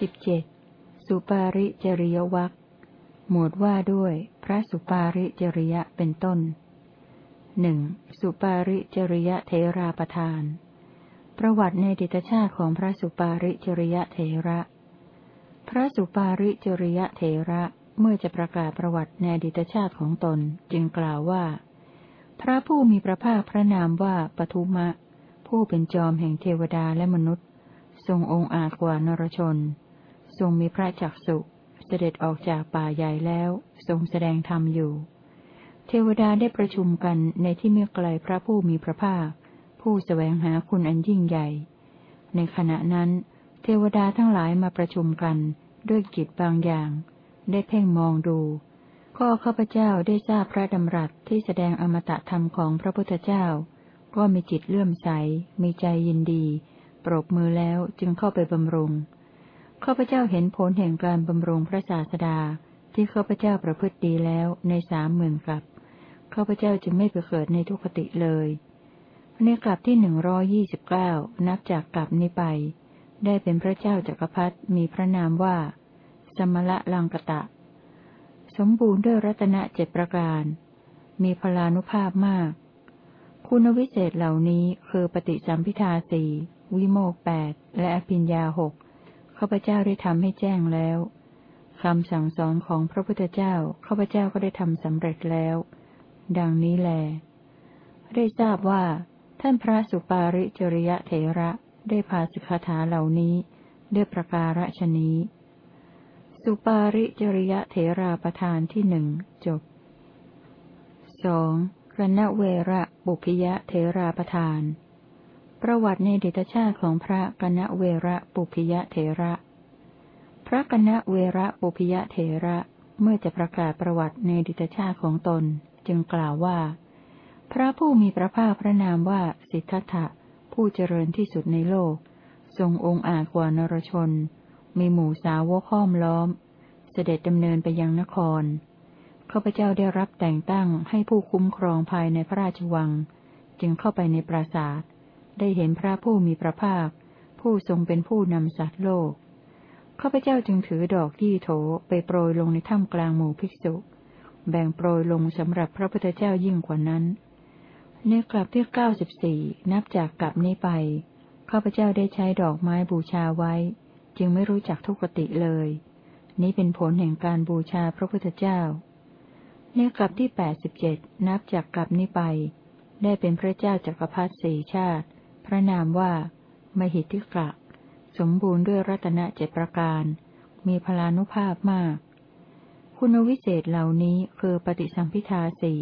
สิบเจ็ดสุปาริจริยวัคหมวดว่าด้วย พระสุปาริจริยะเป็นต้นหนึ่งสุปาริจริยะเทราประทาน ประวัติในดิตชาติของพระสุปาริจริยะเทระ พระสุปาริจริยะเทระเมื่อจะประกาศประวัติในดิตชาติของตนจึงกล่าวว่า พระผู้มีพระภาคพระนามว่าปทุมะ ผู้เป็นจอมแห่งเทวดาและมนุษย์ ทรงองค์อาจกว่านรชน ทรงมีพระจักสุเสด็จออกจากป่าใหญ่แล้ว ทรงแสดงธรรมอยู่ เทวดาได้ประชุมกันในที่ไม่ไกลพระผู้มีพระภาค ผู้สแสวงหาคุณอันยิ่งใหญ่ ในขณะนั้น เทวดาทั้งหลายมาประชุมกันด้วยกิจบางอย่าง ได้เพ่งมองดูก็ข้าพเจ้าได้ทราบพระดำรัสที่แสดงอมตะธรรมของพระพุทธเจ้า ก็มีจิตเลื่อมใส มีใจยินดี ปรบมือแล้วจึงเข้าไปบำรุง ข้าพเจ้าเห็นผลแห่งการบำรุงพระศาสดา ที่ข้าพเจ้าประพฤติดีแล้วในสามหมื่นกับข้าพเจ้าจึงไม่ไปเกิดในทุกขติเลย ในกลับที่หนึ่งร้อยี่สิบเก้านับจากกลับนี้ไป ได้เป็นพระเจ้าจักรพรรดิมีพระนามว่า สมละลังกตะ สมบูรณ์ด้วยรัตนเจ็ดประการ มีพลานุภาพมาก คุณวิเศษเหล่านี้คือปฏิสัมพิทาสีวิโมกแปดและอภิญญาหก ข้าพเจ้าได้ทำให้แจ้งแล้วคำสั่งสอนของพระพุทธเจ้าข้าพเจ้าก็ได้ทำสำเร็จแล้ว ดังนี้แล ได้ทราบว่า ท่านพระสุปาริจริยะเถระได้พาสิกขาเหล่านี้ด้วยประการฉนี้ สุปาริจริยะเถราประธานที่หนึ่งจบสองรณเวระบุพยะเถราประธาน ประวัติในเดชชาติของพระกณเวระปุพยะเถระ พระกณเวระปุพยะเถระเมื่อจะประกาศประวัติในดิตชาติของตน จึงกล่าวว่า พระผู้มีพระภาคพระนามว่าสิทธัตถะผู้เจริญที่สุดในโลก ทรงองค์อาจกว่านรชน มีหมู่สาวกห้อมล้อม เสด็จดำเนินไปยังนครข้าพเจ้าได้รับแต่งตั้งให้ผู้คุ้มครองภายในพระราชวัง จึงเข้าไปในปราสาท ได้เห็นพระผู้มีพระภาค ผู้ทรงเป็นผู้นำสัตว์โลก ข้าพเจ้าจึงถือดอกที่โถไปโปรยลงในถ้ำกลางหมู่ภิกษุ แบ่งโปรยลงสำหรับพระพุทธเจ้ายิ่งกว่านั้น ในกลับที่เก้าสิบสี่นับจากกลับนี้ไป ข้าพเจ้าได้ใช้ดอกไม้บูชาไว้ จึงไม่รู้จักทุกติเลย นี้เป็นผลแห่งการบูชาพระพุทธเจ้าในกลับที่แปดสิบเจ็ดนับจากกลับนี้ไป ได้เป็นพระเจ้าจักรพรรดิสี่ชาติ พระนามว่า มหิทธิกะ สมบูรณ์ด้วยรัตนเจประการ มีพลานุภาพมาก คุณวิเศษเหล่านี้คือปฏิสัมพิทาสี่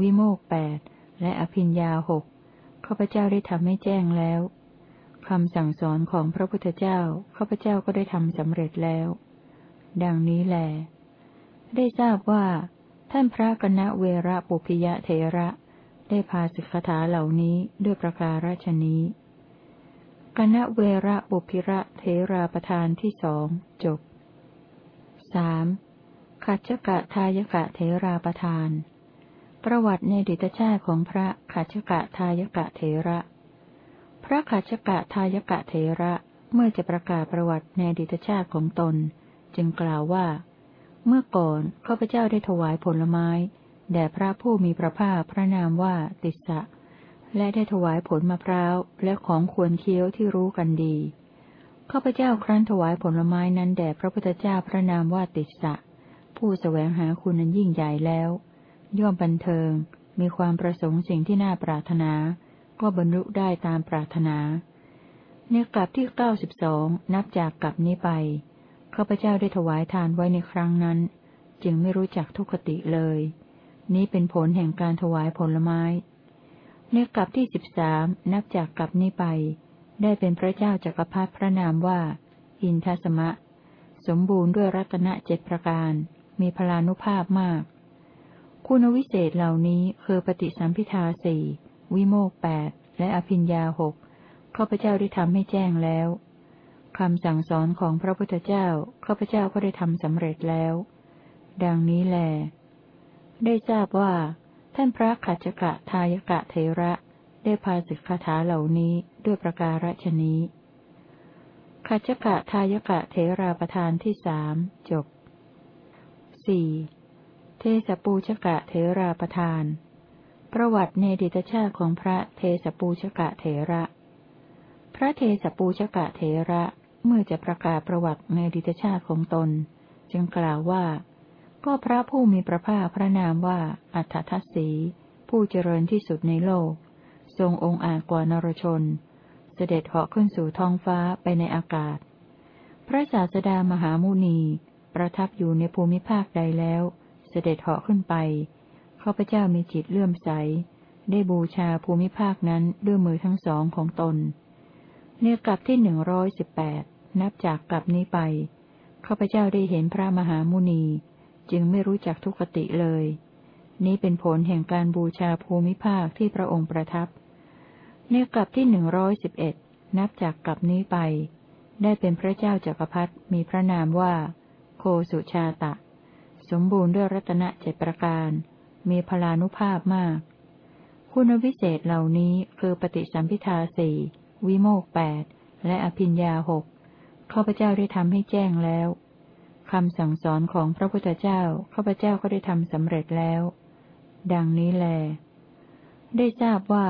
วิโมกแปดและอภิญญาหกข้าพเจ้าได้ทำให้แจ้งแล้วคำสั่งสอนของพระพุทธเจ้าข้าพเจ้าก็ได้ทำสำเร็จแล้ว ดังนี้แล ได้ทราบว่า ท่านพระกณเวระปุพิยะเทระ ได้พาสิกขาเหล่านี้ด้วยประการฉนี้กณเวระปุพิระเทราประธานที่สองจบสามขัจกะทายกะเทราประทาน ประวัติในดิตชาติของพระขัจกะทายกะเทระ พระขัจกะทายกะเทระเมื่อจะประกาศประวัติในดิตชาติของตน จึงกล่าวว่า เมื่อก่อนข้าพเจ้าได้ถวายผลไม้ แด่พระผู้มีพระภาคพระนามว่าติสสะ และได้ถวายผลมะพร้าวและของควรเคี้ยวที่รู้กันดี ข้าพเจ้าครั้นถวายผลไม้นั้นแด่พระพุทธเจ้าพระนามว่าติสสะ ผู้แสวงหาคุณนั้นยิ่งใหญ่แล้ว ย่อมบันเทิง มีความประสงค์สิ่งที่น่าปรารถนา ก็บรรลุได้ตามปรารถนาในกลับที่เก้าสิบสองนับจากกลับนี้ไปข้าพเจ้าได้ถวายทานไว้ในครั้งนั้น จึงไม่รู้จักทุกขติเลย นี้เป็นผลแห่งการถวายผลไม้ ในกลับที่สิบสามนับจากกลับนี้ไป ได้เป็นพระเจ้าจากักรพรรดิพระนามว่า อินทสมะ สมบูรณ์ด้วยรัตนเจ็ดประการ มีพลานุภาพมาก คุณวิเศษเหล่านี้คือปฏิสัมพิทาสี่วิโมกแปดและอภิญญาหกข้าพเจ้าได้ทำให้แจ้งแล้วคำสั่งสอนของพระพุทธเจ้าข้าพเจ้าก็ได้ทำสำเร็จแล้ว ดังนี้แล ได้ทราบว่า ท่านพระขัจกะทายกะเทระได้พาสิกขาถาเหล่านี้ด้วยประการฉนี้ขัจกะทายกะเทราประธานที่สามจบสี่เทสปูชกะเทราประธาน ประวัติในอดีตชาติของพระเทสปูชกเถระ พระเทสปูชกเถระเมื่อจะประกาศประวัติในอดีตชาติของตน จึงกล่าวว่า ก็พระผู้มีพระภาคพระนามว่าอัฏฐทัศสี ผู้เจริญที่สุดในโลก ทรงองค์อาจกว่านรชน เสด็จเหาะขึ้นสู่ท้องฟ้าไปในอากาศ พระศาสดามหามุนี ประทับอยู่ในภูมิภาคใดแล้ว เสด็จเหาะขึ้นไปข้าพเจ้ามีจิตเลื่อมใส ได้บูชาภูมิภาคนั้นด้วยมือทั้งสองของตนเนื้อกลับที่หนึ่งร้อยสิบแปดนับจากกลับนี้ไปข้าพเจ้าได้เห็นพระมหามุนี จึงไม่รู้จักทุกติเลย นี้เป็นผลแห่งการบูชาภูมิภาคที่พระองค์ประทับเนื้อกลับที่หนึ่งร้อยสิบเอ็ดนับจากกลับนี้ไป ได้เป็นพระเจ้าจักรพรรดิมีพระนามว่า โคสุชาตะ สมบูรณ์ด้วยรัตนเจ็ดประการ มีพลานุภาพมาก คุณวิเศษเหล่านี้คือปฏิสัมพิทาสี่วิโมกแปดและอภิญญาหกข้าพเจ้าได้ทำให้แจ้งแล้ว คำสั่งสอนของพระพุทธเจ้าข้าพเจ้าก็ได้ทำสำเร็จแล้ว ดังนี้แล ได้ทราบว่า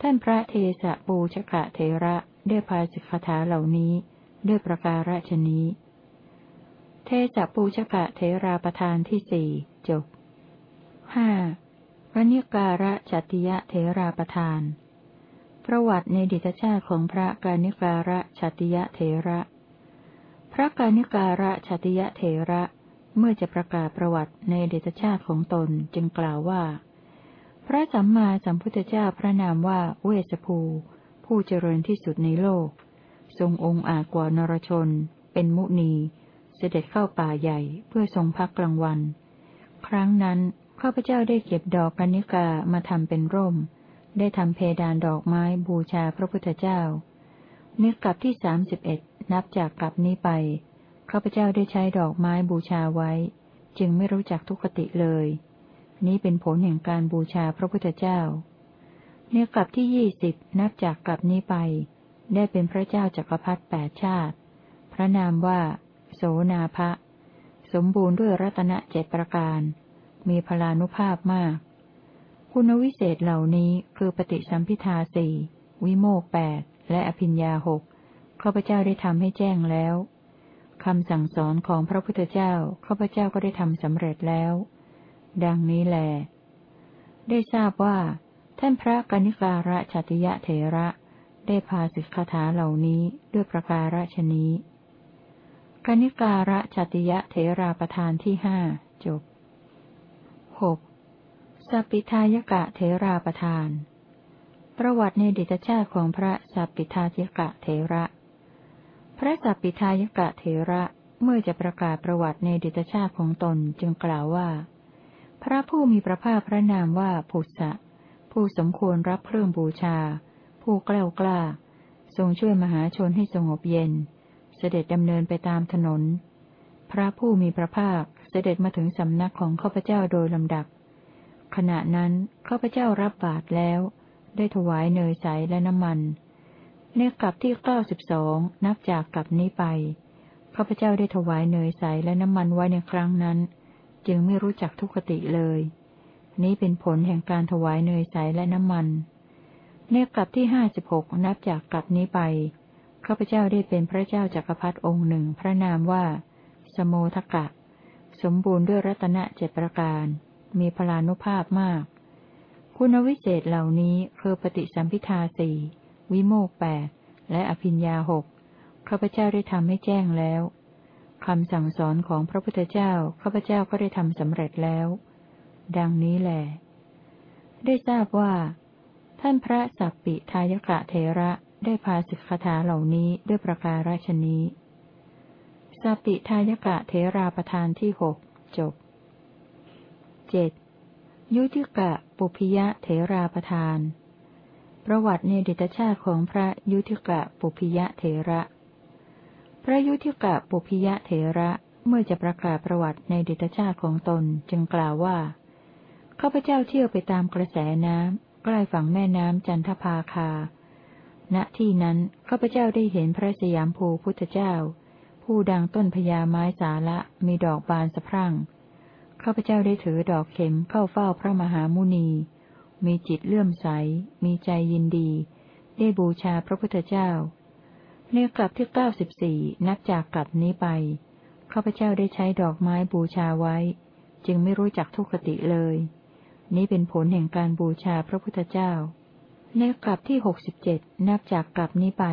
ท่านพระเทสะปูชกะเทระได้พาสิกขาเหล่านี้ ด้วยประการฉนี้ เทสะปูชกะเทราประธานที่สี่จบห้าพระนิการะจัติยะเทราประธาน ประวัติในดิตชาติของพระกานิการะชัติยะเทระ พระกานิการะชาติยะเถระเมื่อจะประกาศประวัติในเดชชาติของตนจึงกล่าวว่า พระสัมมาสัมพุทธเจ้าพระนามว่าเวสภู ผู้เจริญที่สุดในโลก ทรงองค์อาจกว่านรชน เป็นมุนี เสด็จเข้าป่าใหญ่เพื่อทรงพักกลางวัน ครั้งนั้นข้าพเจ้าได้เก็บดอกกันิกามาทำเป็นร่ม ได้ทำเพดานดอกไม้บูชาพระพุทธเจ้า เนื้อกลับที่สามสิบเอ็ดนับจากกลับนี้ไปข้าพเจ้าได้ใช้ดอกไม้บูชาไว้ จึงไม่รู้จักทุกขติเลย นี้เป็นผลแห่งการบูชาพระพุทธเจ้าเนื้อกลับที่ยี่สิบนับจากกลับนี้ไป ได้เป็นพระเจ้าจักรพรรดิแปดชาติ พระนามว่า โสนาภะสมบูรณ์ด้วยรัตนเจ็ดประการ มีพลานุภาพมาก คุณวิเศษเหล่านี้คือปฏิสัมพิทาสี่วิโมกแปด และอภิญญาหกข้าพเจ้าได้ทำให้แจ้งแล้วคำสั่งสอนของพระพุทธเจ้าข้าพเจ้าก็ได้ทำสำเร็จแล้ว ดังนี้แล ได้ทราบว่า ท่านพระกนิการะชติยะเถระ ได้พาสิกขาถาเหล่านี้ด้วยประการฉนี้กนิการะชติยะเถราประธานที่ห้าจบหกสปิทายกะเถราประธาน ประวัติในดิตชาติของพระสัพปิทายกะเถระ พระสัพพิทายกะเถระเมื่อจะประกาศประวัติในดิตชาติของตนจึงกล่าวว่า พระผู้มีพระภาคพระนามว่าผุสะผู้สมควรรับเครื่องบูชา ผู้กล้ากล้า ทรงช่วยมหาชนให้สงบเย็น เสด็จดำเนินไปตามถนน พระผู้มีพระภาคเสด็จมาถึงสำนักของข้าพเจ้าโดยลำดับ ขณะนั้นข้าพเจ้ารับบาตรแล้ว ได้ถวายเนยใสและน้ำมัน ในกลับที่เก้าสิบสองนับจากกลับนี้ไปข้าพเจ้าได้ถวายเนยใสและน้ำมันไว้ในครั้งนั้น จึงไม่รู้จักทุกขติเลย นี้เป็นผลแห่งการถวายเนยใสและน้ำมัน ในกลับที่ห้าสิบหกนับจากกลับนี้ไปข้าพเจ้าได้เป็นพระเจ้าจักรพรรดิองค์หนึ่งพระนามว่าสโมทกะ สมบูรณ์ด้วยรัตนเจ็ประการ มีพลานุภาพมาก คุณวิเศษเหล่านี้คือปฏิสัมพิทาสี่วิโมกแปดและอภิญญาหกข้าพเจ้าได้ทำให้แจ้งแล้วคำสั่งสอนของพระพุทธเจ้าข้าพเจ้าก็ได้ทำสำเร็จแล้ว ดังนี้แหลได้ทราบว่า ท่านพระสัพปิทายกะเทระได้พาสิกขาถาเหล่านี้ด้วยประการชนี้สัพปิทายกะเทราประธานที่หกจบเจ็ด ยุติกะปุพิยะเทราประธาน ประวัติในดิตชาติของพระยุทธกะปุพิยะเถระ พระยุทธกะปุพิยะเถระเมื่อจะประกาศประวัติในดิตชาติของตนจึงกล่าวว่าข้าพเจ้าเที่ยวไปตามกระแสน้ำใกล้ฝั่งแม่น้ำจันทภาคา ณที่นั้นข้าพเจ้าได้เห็นพระสยามภูพุทธเจ้า ผู้ดังต้นพญาไม้สาละมีดอกบานสะพรั่ง ข้าพเจ้าได้ถือดอกเข็มเข้าเฝ้าพระมหามุนี มีจิตเลื่อมใส มีใจยินดี ได้บูชาพระพุทธเจ้า ในกลับที่เก้าสิบสี่นับจากกลับนี้ไป ข้าพเจ้าได้ใช้ดอกไม้บูชาไว้ จึงไม่รู้จักทุกขติเลย นี้เป็นผลแห่งการบูชาพระพุทธเจ้า ในกลับที่หกสิบเจ็ดนับจากกลับนี้ไป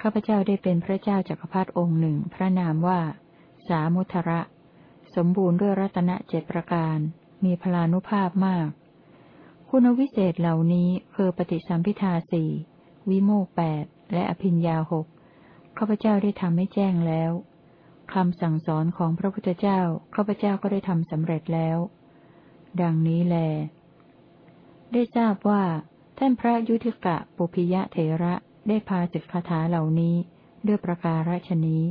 ข้าพเจ้าได้เป็นพระเจ้าจักรพรรดิองค์หนึ่ง พระนามว่า สามุทระ สมบูรณ์ด้วยรัตนเจ็ดประการ มีพลานุภาพมาก คุณวิเศษเหล่านี้คือปฏิสัมพิทาสี่วิโมกแปดและอภิญญาหกข้าพเจ้าได้ทำให้แจ้งแล้วคำสั่งสอนของพระพุทธเจ้าข้าพเจ้าก็ได้ทำสำเร็จแล้ว ดังนี้แล ได้ทราบว่า ท่านพระยุทธกะปุพิยะเถระได้พาสิกคาถาเหล่านี้ด้วยประการฉนี้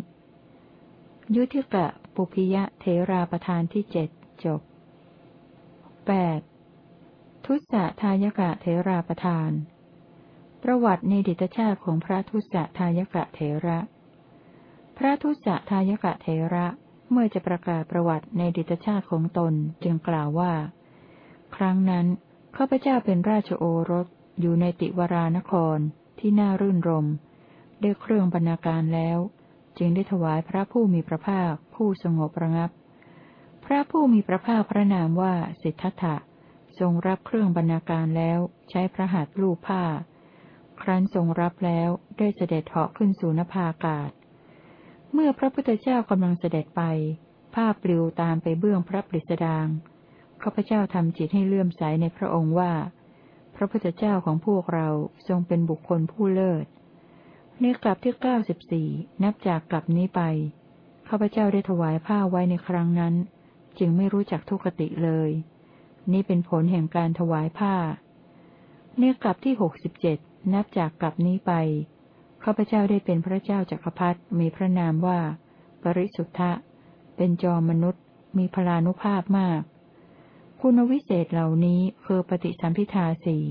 ยุทธกะ ปุพิยะเถราประธานที่เจ็ดจบแปดทุสะทายกะเถราประธาน ประวัติในดิตชาติของพระทุสะทายกะเถระ พระทุสะทายกะเทระเมื่อจะประกาศประวัติในดิตชาติของตนจึงกล่าวว่า ครั้งนั้นข้าพเจ้าเป็นราชโอรสอยู่ในติวรานครที่น่ารื่นรมได้เครื่องบรรณาการแล้ว จึงได้ถวายพระผู้มีพระภาค ผู้สงบระงับ พระผู้มีพระภาคพระนามว่าสิทธัตถะทรงรับเครื่องบรรณาการแล้วใช้พระหัตถ์ลูกผ้า ครั้นทรงรับแล้วได้เสด็จเหาะขึ้นสู่นภาอากาศ เมื่อพระพุทธเจ้ากำลังเสด็จไปภาพปลิวตามไปเบื้องพระปริสดางข้าพเจ้าทำจิตให้เลื่อมใสในพระองค์ว่า พระพุทธเจ้าของพวกเราทรงเป็นบุคคลผู้เลิศ ในกลับที่เก้าสิบสี่นับจากกลับนี้ไปข้าพเจ้าได้ถวายผ้าไว้ในครั้งนั้น จึงไม่รู้จักทุกติเลย นี่เป็นผลแห่งการถวายผ้า ในกลับที่หกสิบเจ็ดนับจากกลับนี้ไปข้าพเจ้าได้เป็นพระเจ้าจักรพรรดิมีพระนามว่า ปริสุทธะ เป็นจอมนุษย์ มีพลานุภาพมาก คุณวิเศษเหล่านี้คือปฏิสัมพิทาสี่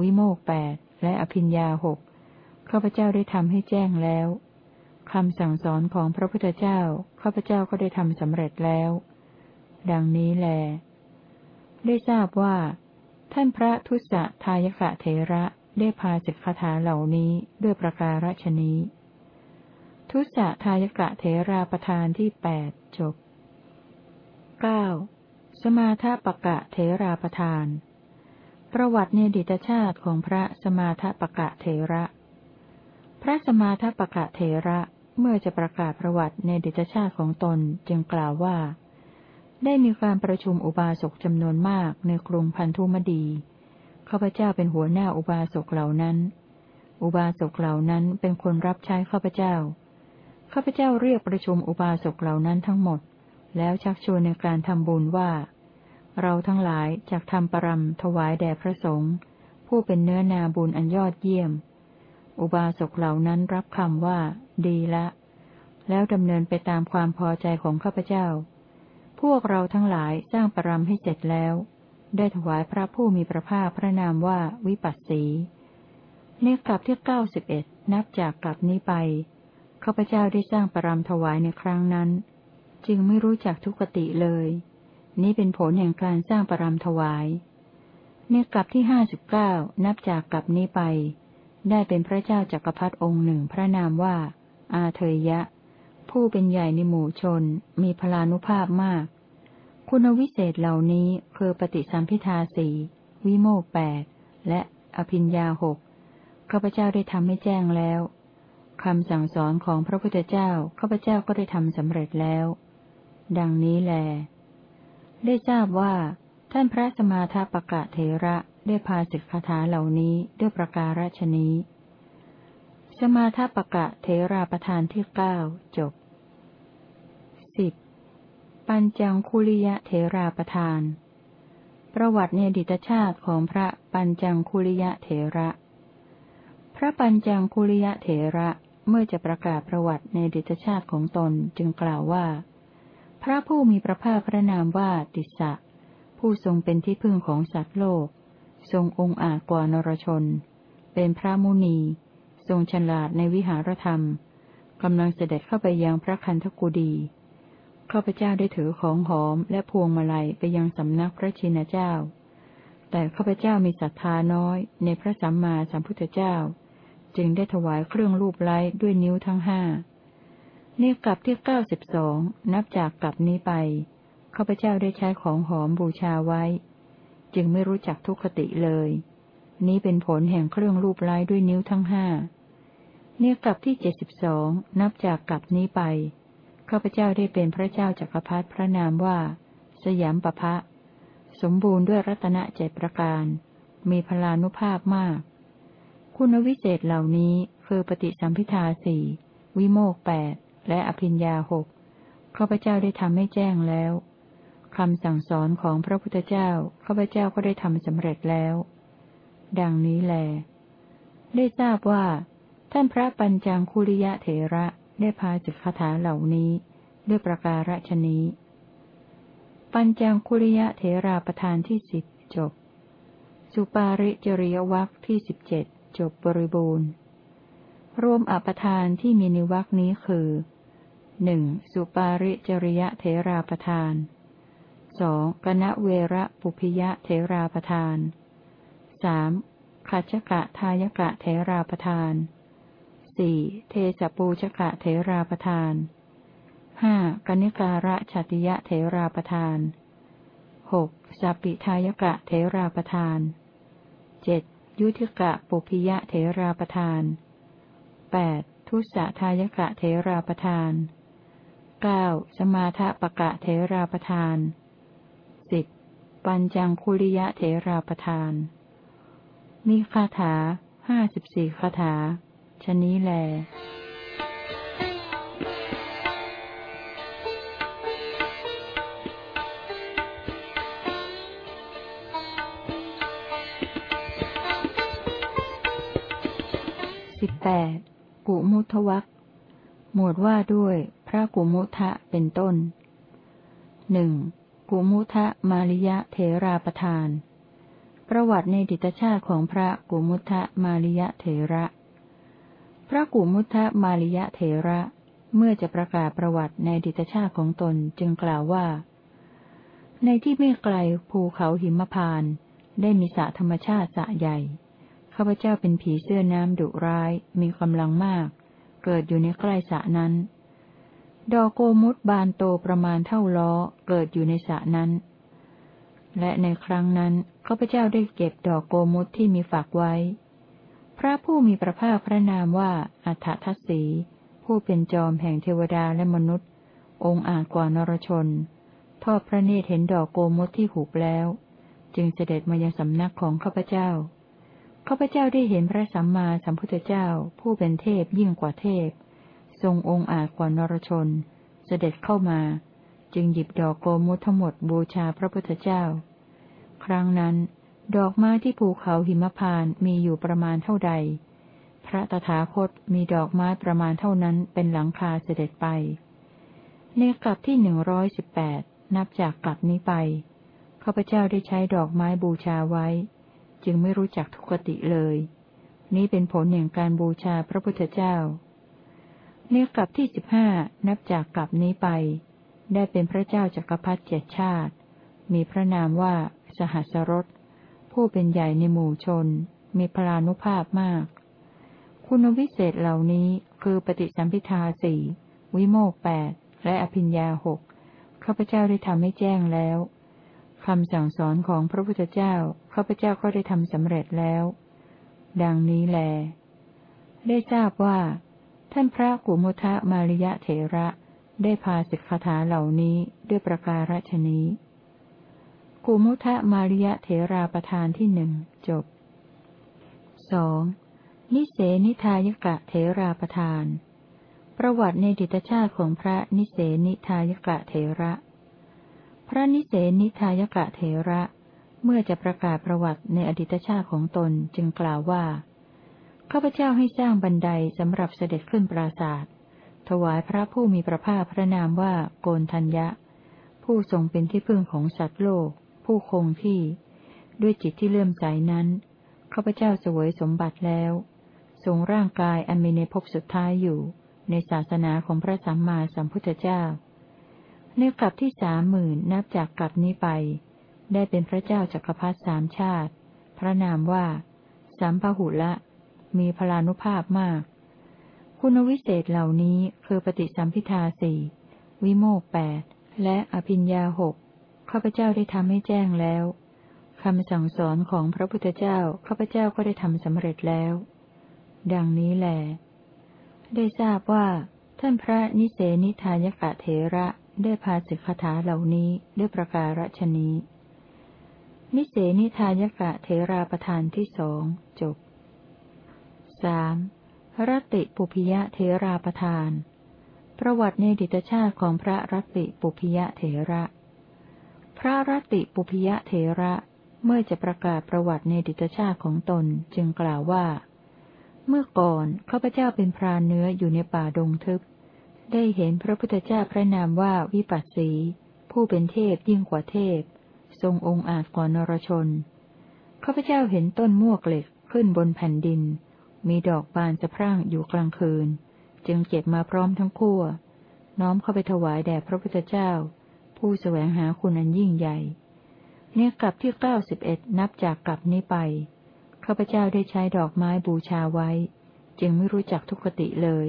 วิโมกแปดและอภิญญาหก ข้าพเจ้าได้ทำให้แจ้งแล้วคำสั่งสอนของพระพุทธเจ้า ข้าพเจ้าก็ได้ทำสำเร็จแล้ว ดังนี้แล ได้ทราบว่า ท่านพระทุสะทายกะเทระได้พาสิกขาถาเหล่านี้ด้วยประการฉนี้ ทุสะทายกะเถราประธานที่แปดจบเก้าสมาธปกะเถราประธาน ประวัติในดิตชาติของพระสมาธปกะเถระ พระสมาธปกะเถระเมื่อจะประกาศประวัติในดิตชาติของตนจึงกล่าวว่า ได้มีการประชุมอุบาสกจำนวนมากในกรุงพันธุมดีข้าพเจ้าเป็นหัวหน้าอุบาสกเหล่านั้น อุบาสกเหล่านั้นเป็นคนรับใช้ข้าพเจ้าข้าพเจ้าเรียกประชุมอุบาสกเหล่านั้นทั้งหมด แล้วชักชวนในการทำบุญว่า เราทั้งหลายจากทำปรำถวายแด่พระสงฆ์ผู้เป็นเนื้อนาบุญอันยอดเยี่ยม อุบาสกเหล่านั้นรับคำว่า ดีละ แล้วดำเนินไปตามความพอใจของข้าพเจ้า พวกเราทั้งหลายสร้างปรำให้เสร็จแล้ว ได้ถวายพระผู้มีพระภาคพระนามว่าวิปัสสีในกลับที่เก้าสิบเอ็ดนับจากกลับนี้ไปข้าพเจ้าได้สร้างปรามถวายในครั้งนั้น จึงไม่รู้จักทุกติเลย นี้เป็นผลแห่งการสร้างปรามถวายในกลับที่ห้าสิบเก้านับจากกลับนี้ไป ได้เป็นพระเจ้าจักรพรรดิองค์หนึ่งพระนามว่า อาเทยะ ผู้เป็นใหญ่ในหมู่ชน มีพลานุภาพมาก คุณวิเศษเหล่านี้คือปฏิสัมพิทาสีวิโมกแปดและอภิญญาหกข้าพเจ้าได้ทำให้แจ้งแล้วคำสั่งสอนของพระพุทธเจ้าข้าพเจ้าก็ได้ทำสำเร็จแล้ว ดังนี้แล ได้ทราบว่า ท่านพระสมาธปกะเทระ ได้พาสิกขาถาเหล่านี้ด้วยประการฉนี้ สมาธปกะเทราประธานที่เก้าจบสิบปัญจังคุลิยะเถราประธาน ประวัติในดิตชาติของพระปัญจังคุลิยะเถระ พระปัญจังคุลิยะเถระเมื่อจะประกาศประวัติในดิตชาติของตนจึงกล่าวว่า พระผู้มีพระภาคพระนามว่าติสสะผู้ทรงเป็นที่พึ่งของสัตว์โลก ทรงองค์อาจกว่านรชน เป็นพระมุนี ทรงฉลาดในวิหารธรรม กำลังเสด็จเข้าไปยังพระคันธกุดีข้าพเจ้าได้ถือของหอมและพวงมาลัยไปยังสำนักพระชินเจ้า แต่ข้าพเจ้ามีศรัทธาน้อยในพระสัมมาสัมพุทธเจ้า จึงได้ถวายเครื่องรูปไล้ด้วยนิ้วทั้งห้าเนียกลับที่เก้าสิบสองนับจากกลับนี้ไปข้าพเจ้าได้ใช้ของหอมบูชาไว้ จึงไม่รู้จักทุกขติเลย นี้เป็นผลแห่งเครื่องรูปไล้ด้วยนิ้วทั้งห้าเนี่ยกลับที่เจ็ดสิบสองนับจากกลับนี้ไปข้าพเจ้าได้เป็นพระเจ้าจักรพรรดิพระนามว่า สยามปะพะ สมบูรณ์ด้วยรัตนเจ็ดประการ มีพลานุภาพมาก คุณวิเศษเหล่านี้คือปฏิสัมพิทาสี่วิโมกแปดและอภิญญาหกข้าพเจ้าได้ทำให้แจ้งแล้ว คำสั่งสอนของพระพุทธเจ้าข้าพเจ้าก็ได้ทำสำเร็จแล้ว ดังนี้แล ได้ทราบว่า ท่านพระปัญจางคุริยะเถระได้พาจิกคาถาเหล่านี้ ด้วยประการฉนี้ ปัญจางคุริยะเถราประธานที่สิบจบ สุปาริจริยวัคที่สิบเจ็ดจบบริบูรณ์ รวมอปทานที่มีนิวักนี้คือหนึ่งสุปาริจริยะเถราประธาน สองกณเวระปุพิยะเทราประทานสามขัจกะทายกะเทราประทานสี่เทสปูชกะเทราประทานห้ากนิการะชติยะเทราประทานหกสัปปิทายกะเทราประทานเจ็ดยุทธกะปุพิยะเทราประทานแปดทุสะทายกะเทราประทานเก้าสมาทปะกะเทราประทาน ปัญจังคุริยะเถราประทาน มีคาถาห้าสิบสี่คาถา ชนี้แลสิบแปดกุมุทวักหมวดว่าด้วยพระกุมุทะเป็นต้นหนึ่ง กุมุทะมาริยะเถราประทาน ประวัติในดิตชาติของพระกุมุทะมาริยะเถระ พระกุมุทะมาริยะเถระ เมื่อจะประกาศประวัติในดิตชาติของตนจึงกล่าวว่า ในที่ไม่ไกลภูเขาหิมพาน ได้มีสระธรรมชาติสระใหญ่ ข้าพเจ้าเป็นผีเสื้อน้ำดุร้ายมีกำลังมาก เกิดอยู่ในใกล้สระนั้น ดอกโกมุตบานโตประมาณเท่าล้อเกิดอยู่ในสระนั้น และในครั้งนั้นข้าพเจ้าได้เก็บดอกโกมุตที่มีฝากไว้ พระผู้มีพระภาคพระนามว่าอัฏฐทัศสี ผู้เป็นจอมแห่งเทวดาและมนุษย์ องค์อาจกว่านรชน ทอดพระเนตรเห็นดอกโกมุตที่หุบแล้ว จึงเสด็จมายังสำนักของข้าพเจ้าข้าพเจ้าได้เห็นพระสัมมาสัมพุทธเจ้าผู้เป็นเทพยิ่งกว่าเทพ ทรงองค์อาจกว่านรชน เสด็จเข้ามา จึงหยิบดอกโกมุทั้งหมดบูชาพระพุทธเจ้า ครั้งนั้น ดอกไม้ที่ภูเขาหิมพานมีอยู่ประมาณเท่าใด พระตถาคตมีดอกไม้ประมาณเท่านั้นเป็นหลังคาเสด็จไป ในกลับที่หนึ่งร้อยสิบแปดนับจากกลับนี้ไปข้าพเจ้าได้ใช้ดอกไม้บูชาไว้ จึงไม่รู้จักทุกติเลย นี้เป็นผลแห่งการบูชาพระพุทธเจ้า ในกลับที่สิบห้านับจากกลับนี้ไป ได้เป็นพระเจ้าจักรพรรดิเจ็ดชาติ มีพระนามว่าสหัสรสผู้เป็นใหญ่ในหมู่ชน มีพลานุภาพมาก คุณวิเศษเหล่านี้คือปฏิสัมพิทาสี่วิโมกแปดและอภิญญาหกข้าพเจ้าได้ทำให้แจ้งแล้วคำสั่งสอนของพระพุทธเจ้าข้าพเจ้าก็ได้ทำสำเร็จแล้ว ดังนี้แล ได้ทราบว่า ท่านพระกุมุทะมาริยะเถระ ได้พาสิกขาถาเหล่านี้ด้วยประการฉนี้กุมุทะมาริยะเถราประธานที่หนึ่งจบสองนิเสนิทายกะเถราประธาน ประวัติในดิตชาติของพระนิเสนิทายกะเถระ พระนิเสนิทายกะเถระ เมื่อจะประกาศประวัติในอดิตชาติของตนจึงกล่าวว่า ข้าพเจ้าให้สร้างบันไดสำหรับเสด็จขึ้นปราศาสถวายพระผู้มีพระภาคพระนามว่าโกนทัญญะ ผู้ทรงเป็นที่พึ่งของสัตว์โลก ผู้คงที่ ด้วยจิตที่เลื่อมใสนั้นข้าพเจ้าสวยสมบัติแล้วทรงร่างกายอันมีในภพสุดท้ายอยู่ ในศาสนาของพระสัมมาสัมพุทธเจ้า ในกลับที่สามหมื่นนับจากกลับนี้ไป ได้เป็นพระเจ้าจักรพรรดิสามชาติ พระนามว่า สัมพหุละ มีพลานุภาพมาก คุณวิเศษเหล่านี้คือปฏิสัมพิทาสี่วิโมกแปดและอภิญญาหกข้าพเจ้าได้ทำให้แจ้งแล้วคำสั่งสอนของพระพุทธเจ้าข้าพเจ้าก็ได้ทำสำเร็จแล้ว ดังนี้แหลได้ทราบว่า ท่านพระนิเสนิทายกะเถระได้พาสิกขาเหล่านี้ด้วยประการฉนี้ นิเสนิทายกะเถราประธานที่สองจบ สามรติปุพิยะเถราประธาน ประวัติในดิตชาติของพระรติปุพิยะเถระ พระรติปุพิยะเถระเมื่อจะประกาศประวัติในดิตชาติของตนจึงกล่าวว่า เมื่อก่อนข้าพเจ้าเป็นพรานเนื้ออยู่ในป่าดงทึบ ได้เห็นพระพุทธเจ้าพระนามว่าวิปัสสี ผู้เป็นเทพยิ่งกว่าเทพ ทรงองค์อาจกว่านรชนข้าพเจ้าเห็นต้นมวกเหล็กขึ้นบนแผ่นดิน มีดอกบานสะพรั่งอยู่กลางคืน จึงเก็บมาพร้อมทั้งคู่น้อมเข้าไปถวายแด่พระพุทธเจ้า ผู้แสวงหาคุณอันยิ่งใหญ่เนี่ยกลับที่เก้าสิบเอ็ดนับจากกลับนี้ไปข้าพเจ้าได้ใช้ดอกไม้บูชาไว้ จึงไม่รู้จักทุกขติเลย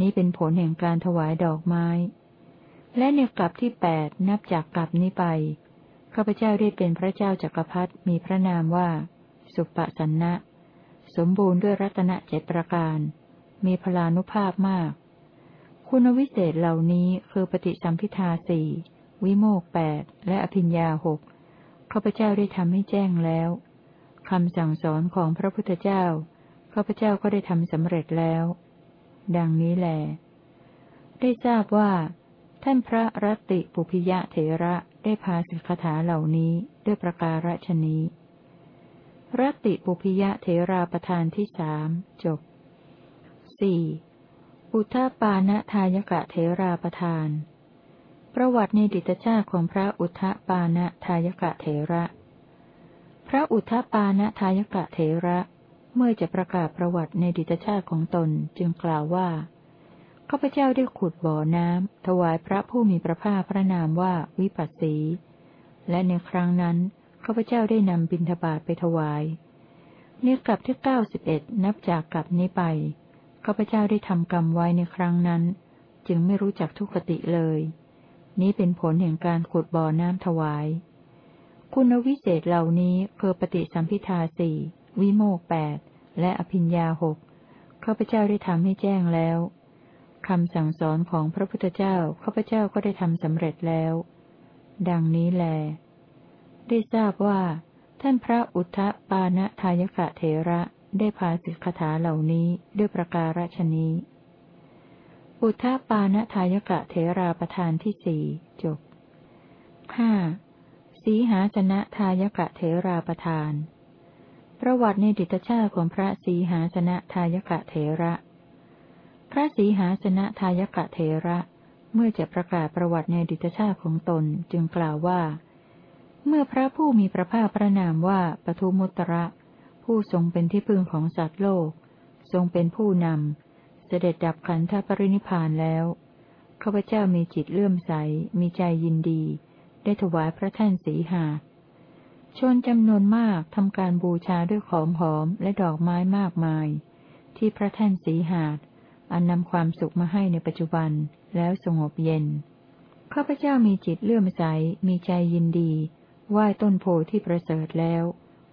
นี้เป็นผลแห่งการถวายดอกไม้ และในกลับที่แปดนับจากกลับนี้ไปข้าพเจ้าได้เป็นพระเจ้าจักรพรรดิมีพระนามว่า สุปสันนะ สมบูรณ์ด้วยรัตนเจ็ดประการ มีพลานุภาพมาก คุณวิเศษเหล่านี้คือปฏิสัมพิทาสี่วิโมกแปดและอภิญญาหกข้าพเจ้าได้ทำให้แจ้งแล้วคำสั่งสอนของพระพุทธเจ้าข้าพเจ้าก็ได้ทำสำเร็จแล้ว ดังนี้แหลได้ทราบว่า ท่านพระรัติปุพิยะเถระได้พาสิกขาเหล่านี้ด้วยประการฉนี้ รติปุพยะเถราประธานที่สามจบสี่อุทปาณทายกะเถราประธาน ประวัติในดิตชาติของพระอุทปาณทายกะเถระ พระอุทปาณทายกะเถระ เมื่อจะประกาศประวัติในดิตชาติของตนจึงกล่าวว่าข้าพเจ้าได้ขุดบ่อน้ำถวายพระผู้มีพระภาคพระนามว่าวิปัสสี และในครั้งนั้นาพเจ้าได้นำบิณฑบาตไปถวายเนื้อกลับที่เก้าสิบเอ็ดนับจากกลับนี้ไปข้าพเจ้าได้ทำกรรมไว้ในครั้งนั้น จึงไม่รู้จักทุกขติเลย นี้เป็นผลแห่งการขุดบ่อน้ำถวาย คุณวิเศษเหล่านี้คือปฏิสัมพิทาสี่วิโมกแปดและอภิญญาหกข้าพเจ้าได้ทำให้แจ้งแล้วคำสั่งสอนของพระพุทธเจ้าข้าพเจ้าก็ได้ทำสำเร็จแล้ว ดังนี้แล ได้ทราบว่า ท่านพระอุทธปานะทายกะเถระได้พาสิกขาเหล่านี้ด้วยประการฉนี้ อุทธปานะทายกะเถราประธานที่สี่จบห้าสีหาสนะทายกะเถราประธาน ประวัติในดิตชาติของพระสีหาสนะทายกะเถระ พระสีหาสนะทายกะเถระ เมื่อจะประกาศประวัติในดิตชาติของตนจึงกล่าวว่า เมื่อพระผู้มีพระภาคพระนามว่าปทุมุตระ ผู้ทรงเป็นที่พึ่งของสัตว์โลก ทรงเป็นผู้นำ เสด็จดับขันธปรินิพานแล้วข้าพเจ้ามีจิตเลื่อมใส มีใจยินดี ได้ถวายพระท่านสีหา ชนจำนวนมากทำการบูชาด้วยของหอมและดอกไม้มากมาย ที่พระแท่นสีหาดอันนำความสุขมาให้ในปัจจุบันแล้วสงบเย็นข้าพเจ้ามีจิตเลื่อมใส มีใจยินดี ไหว้ต้นโพที่ประเสริฐแล้ว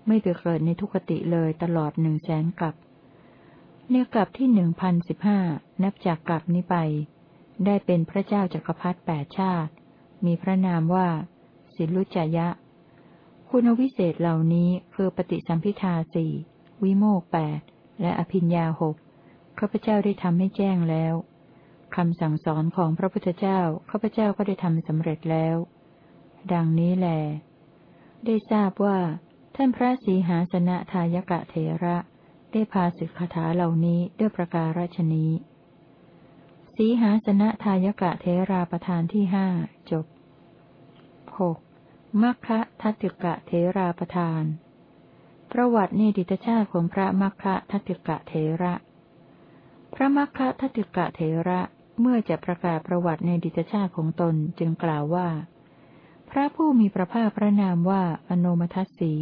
ไม่ไปเกิดในทุกขติเลยตลอดหนึ่งแสนกับเนี่ยกลับที่หนึ่งพันสิบห้านับจากกลับนี้ไป ได้เป็นพระเจ้าจักรพรรดิแปดชาติ มีพระนามว่า สิลุจยะ คุณวิเศษเหล่านี้คือปฏิสัมพิทาสี่วิโมกแปดและอภิญญาหกข้าพเจ้าได้ทำให้แจ้งแล้วคำสั่งสอนของพระพุทธเจ้าข้าพเจ้าก็ได้ทำสำเร็จแล้ว ดังนี้แหละ ได้ทราบว่า ท่านพระสีหาสนะทายกะเถระ ได้พาสิกขาเหล่านี้ด้วยประการฉนี้สีหาสนะทายกะเทราประธานที่ห้าจบหกมัคคะทัติกะเทราประทาน ประวัติในดิตชาติของพระมัคคะทัติกะเถระ พระมัคคะทัติกะเถระเมื่อจะประกาศประวัติในดิตชาติของตนจึงกล่าวว่า พระผู้มีพระภาคพระนามว่าอโนมทัสสี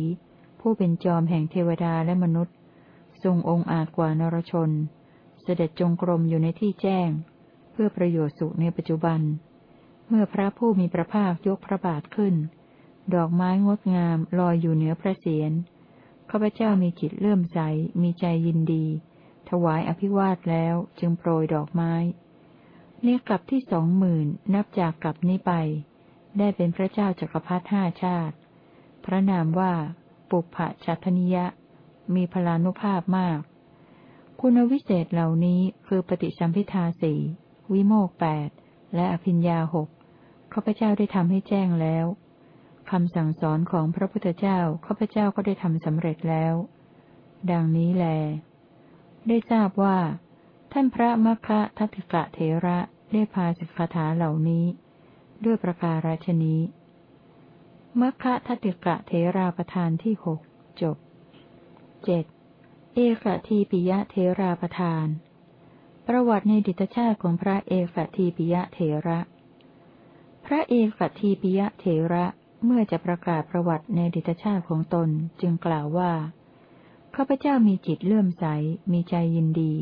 ผู้เป็นจอมแห่งเทวดาและมนุษย์ ทรงองค์อาจกว่านรชน เสด็จจงกรมอยู่ในที่แจ้ง เพื่อประโยชน์สุขในปัจจุบัน เมื่อพระผู้มีพระภาคยกพระบาทขึ้น ดอกไม้งดงามลอยอยู่เหนือพระเศียรข้าพเจ้ามีจิตเลื่อมใส มีใจยินดี ถวายอภิวาทแล้วจึงโปรยดอกไม้ เนกลับที่สองหมื่นนับจากกลับนี้ไป ได้เป็นพระเจ้าจักรพรรดิห้าชาติ พระนามว่า ปุพพชัตนิยะ มีพลานุภาพมาก คุณวิเศษเหล่านี้คือปฏิสัมพิทาสี่วิโมกแปดและอภิญญาหกข้าพเจ้าได้ทำให้แจ้งแล้วคำสั่งสอนของพระพุทธเจ้าข้าพเจ้าก็ได้ทำสำเร็จแล้ว ดังนี้แล ได้ทราบว่า ท่านพระมัคคะทัติกะเถระได้พาสิกขาถาเหล่านี้ ด้วยประการฉนี้มัคคะทติกะเถราประธานที่หกจบเจ็ดเอกทีปิยะเถราประธาน ประวัติในดิตชาติของพระเอกทีปิยะเถระ พระเอกทีปิยะเถระเมื่อจะประกาศประวัติในดิตชาติของตนจึงกล่าวว่าข้าพเจ้ามีจิตเลื่อมใส มีใจยินดี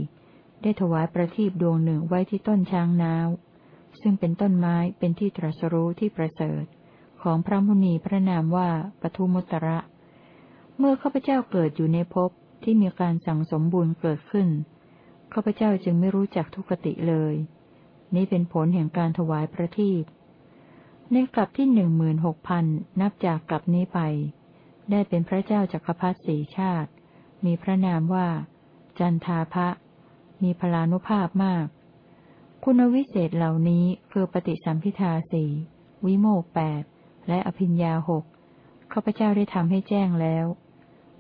ได้ถวายประทีปดวงหนึ่งไว้ที่ต้นช้างนาว ซึ่งเป็นต้นไม้เป็นที่ตรัสรู้ที่ประเสริฐ ของพระมุนีพระนามว่าปทุมุตระ เมื่อข้าพเจ้าเกิดอยู่ในภพที่มีการสั่งสมบุญเกิดขึ้นข้าพเจ้าจึงไม่รู้จักทุกติเลย นี้เป็นผลแห่งการถวายประทีปในกลับที่หนึ่งหมื่นหกพันนับจากกลับนี้ไป ได้เป็นพระเจ้าจักรพรรดิสี่ชาติ มีพระนามว่า จันทาภะมีพลานุภาพมาก คุณวิเศษเหล่านี้คือปฏิสัมพิทาสี่วิโมกแปดและอภิญญาหกข้าพเจ้าได้ทำให้แจ้งแล้ว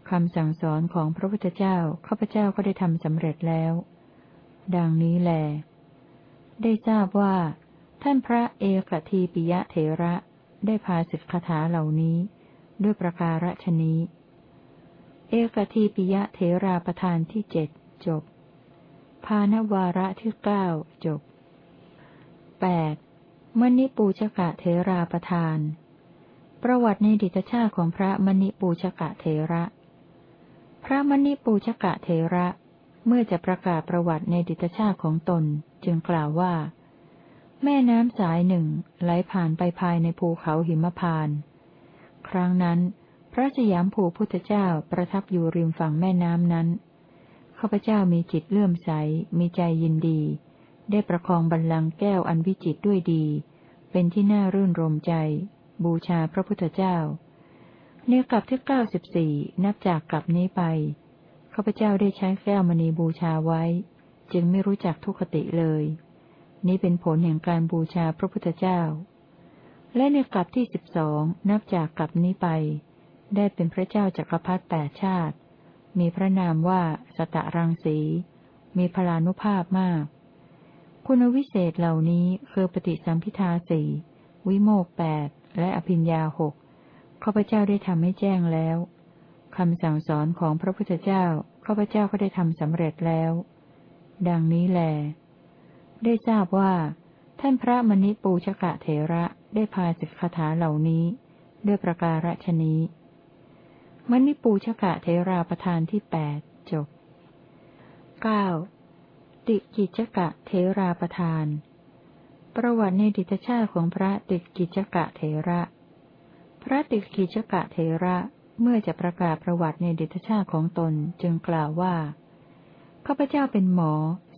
คำสั่งสอนของพระพุทธเจ้าข้าพเจ้าก็ได้ทำสำเร็จแล้ว ดังนี้แล ได้ทราบว่า ท่านพระเอกทีปิยะเถระได้พาสิกขาเหล่านี้ ด้วยประการฉนี้ เอกทีปิยะเถราประธานที่เจ็ดจบ พานวาระที่เก้าจบ แปดมณิปูชกะเถราประธาน ประวัติในดิตชาติของพระมณิปูชกะเถระ พระมณิปูชกะเถระ เมื่อจะประกาศประวัติในดิตชาติของตนจึงกล่าวว่า แม่น้ำสายหนึ่งไหลผ่านไปภายในภูเขาหิมพาน ครั้งนั้น พระสยามภูพุทธเจ้าประทับอยู่ริมฝั่งแม่น้ำนั้นข้าพเจ้ามีจิตเลื่อมใส มีใจยินดี ได้ประคองบัลลังก์แก้วอันวิจิตด้วยดี เป็นที่น่ารื่นรมใจ บูชาพระพุทธเจ้า เนื้อกลับที่เก้าสิบสี่นับจากกลับนี้ไปข้าพเจ้าได้ใช้แก้วมณีบูชาไว้ จึงไม่รู้จักทุกขติเลย นี้เป็นผลแห่งการบูชาพระพุทธเจ้า และในกลับที่สิบสองนับจากกลับนี้ไป ได้เป็นพระเจ้าจักรพรรดิแปดชาติ มีพระนามว่าสตะรังสี มีพลานุภาพมาก คุณวิเศษเหล่านี้คือปฏิสัมพิทาสี่วิโมกแปดและอภิญญาหกข้าพเจ้าได้ทำให้แจ้งแล้วคำสั่งสอนของพระพุทธเจ้าข้าพเจ้าก็ได้ทำสำเร็จแล้ว ดังนี้แล ได้ทราบว่า ท่านพระมณิปูชกะเถระได้พาสิกขาถาเหล่านี้ ด้วยประการฉนี้มณิปูชกะเถราประธานที่แปดจบเก้า ติกิจกะเถราประธาน ประวัติในดิตชาติของพระติกิจกะเถระ พระติกิจกะเถระเมื่อจะประกาศประวัติในดิตชาติของตนจึงกล่าวว่าข้าพเจ้าเป็นหมอ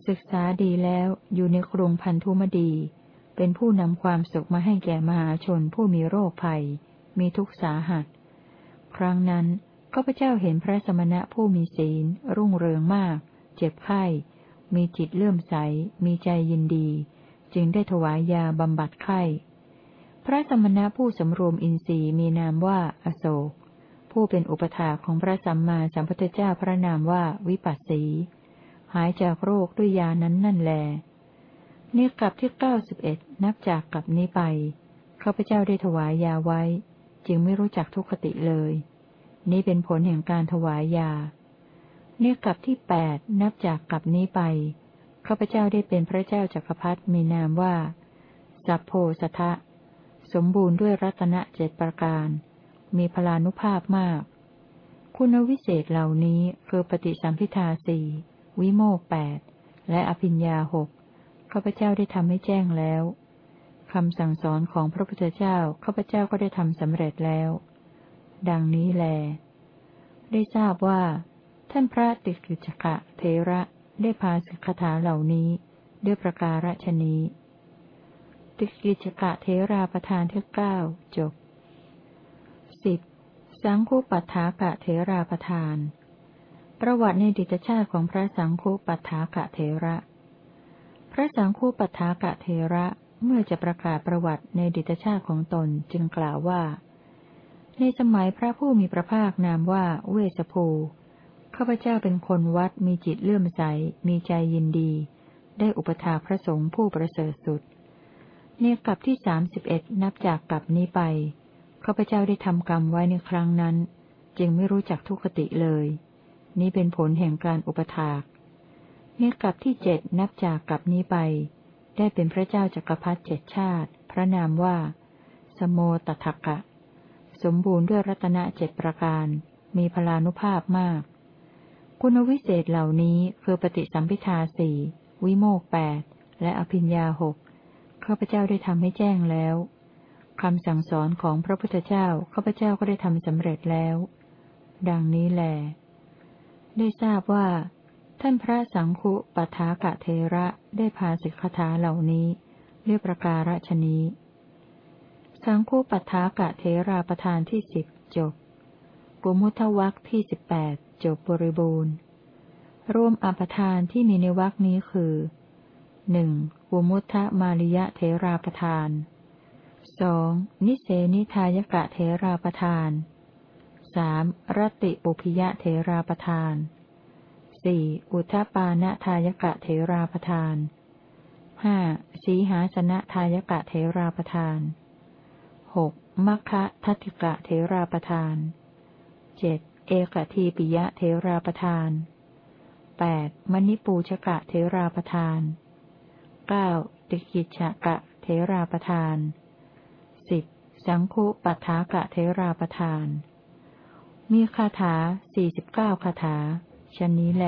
ศึกษาดีแล้วอยู่ในกรุงพันธุมดี เป็นผู้นำความสุขมาให้แก่มหาชนผู้มีโรคภัย มีทุกข์สาหัส ครั้งนั้นข้าพเจ้าเห็นพระสมณะผู้มีศีล รุ่งเรืองมาก เจ็บไข้ มีจิตเลื่อมใส มีใจยินดี จึงได้ถวายยาบำบัดไข้ พระสมณะผู้สำรวมอินทรีย์มีนามว่าอโศก ผู้เป็นอุปถาของพระสัมมาสัมพุทธเจ้าพระนามว่าวิปัสสี หายจากโรคด้วยยานั้นนั่นแลนี่กลับที่เก้าสิบเอ็ดนับจากกลับนี้ไปข้าพเจ้าได้ถวายยาไว้ จึงไม่รู้จักทุกขติเลยนนี้เป็นผลแห่งการถวายยา เนื้อกลับที่แปดนับจากกลับนี้ไปข้าพเจ้าได้เป็นพระเจ้าจักรพรรดิมีนามว่า สัพโพสทะ สมบูรณ์ด้วยรัตนเจ็ดประการ มีพลานุภาพมาก คุณวิเศษเหล่านี้คือปฏิสัมพิทาสี่วิโมกแปดและอภิญญาหกข้าพเจ้าได้ทำให้แจ้งแล้วคำสั่งสอนของพระพุทธเจ้าข้าพเจ้าก็ได้ทำสำเร็จแล้ว ดังนี้แล ได้ทราบว่า ท่านพระติกิจกะเทระได้พาสิกขาเหล่านี้ ด้วยประการฉนี้ติกิจกะเทราประธานที่เก้าจบสิบสังคูปัฏฐากะเทราประธาน ประวัติในดิตชาติของพระสังคูปัฏฐากะเทระ พระสังคูปัฏฐากะเทระเมื่อจะประกาศประวัติในดิตชาติของตนจึงกล่าวว่า ในสมัยพระผู้มีพระภาคนามว่าเวสภู ข้าพเจ้าเป็นคนวัดมีจิตเลื่อมใส มีใจยินดี ได้อุปถาพระสงฆ์ผู้ประเสริฐสุดเนกลับที่สามสิบเอ็ดนับจากกลับนี้ไป ข้าพเจ้าได้ทำกรรมไว้ในครั้งนั้น จึงไม่รู้จักทุกขติเลย นี้เป็นผลแห่งการอุปถากเนกลับที่เจ็ดนับจากกลับนี้ไป ได้เป็นพระเจ้าจักรพรรดิเจ็ดชาติ พระนามว่า สโมตถกะ สมบูรณ์ด้วยรัตนเจ็ดประการ มีพลานุภาพมาก คุณวิเศษเหล่านี้คือปฏิสัมพิทาสี่วิโมกแปดและอภิญญาหกข้าพเจ้าได้ทำให้แจ้งแล้วคำสั่งสอนของพระพุทธเจ้าข้าพเจ้าก็ได้ทำสำเร็จแล้ว ดังนี้แล ได้ทราบว่า ท่านพระสังคุปทากะเทระได้พาสิกขาเหล่านี้เรียกประการฉนี้ สังคุปทากะเทราประธานที่สิบจบกุมุทวักที่สิบแปด จบบริบูรณ์ รวมอภทานที่มีในวักนี้คือหนึ่งอุมุทธมาริยะเทราประทานสองนิเสนิทายกะเทราประทานสามรติปุพิยะเทราประทานสี่อุทปานะทายกะเทราประทานห้าสีหาสนะทายกะเทราประทานหกมัคคะทัติกะเทราประทานเจ็ด เอกทีปิยะเทราประทานแปดมณิปูชกะเทราประทานเก้าติกิจกะเทราประทานสิบสังคุปัฏฐากะเทราประทาน มีคาถาสี่สิบเก้าคาถาชนนี้แล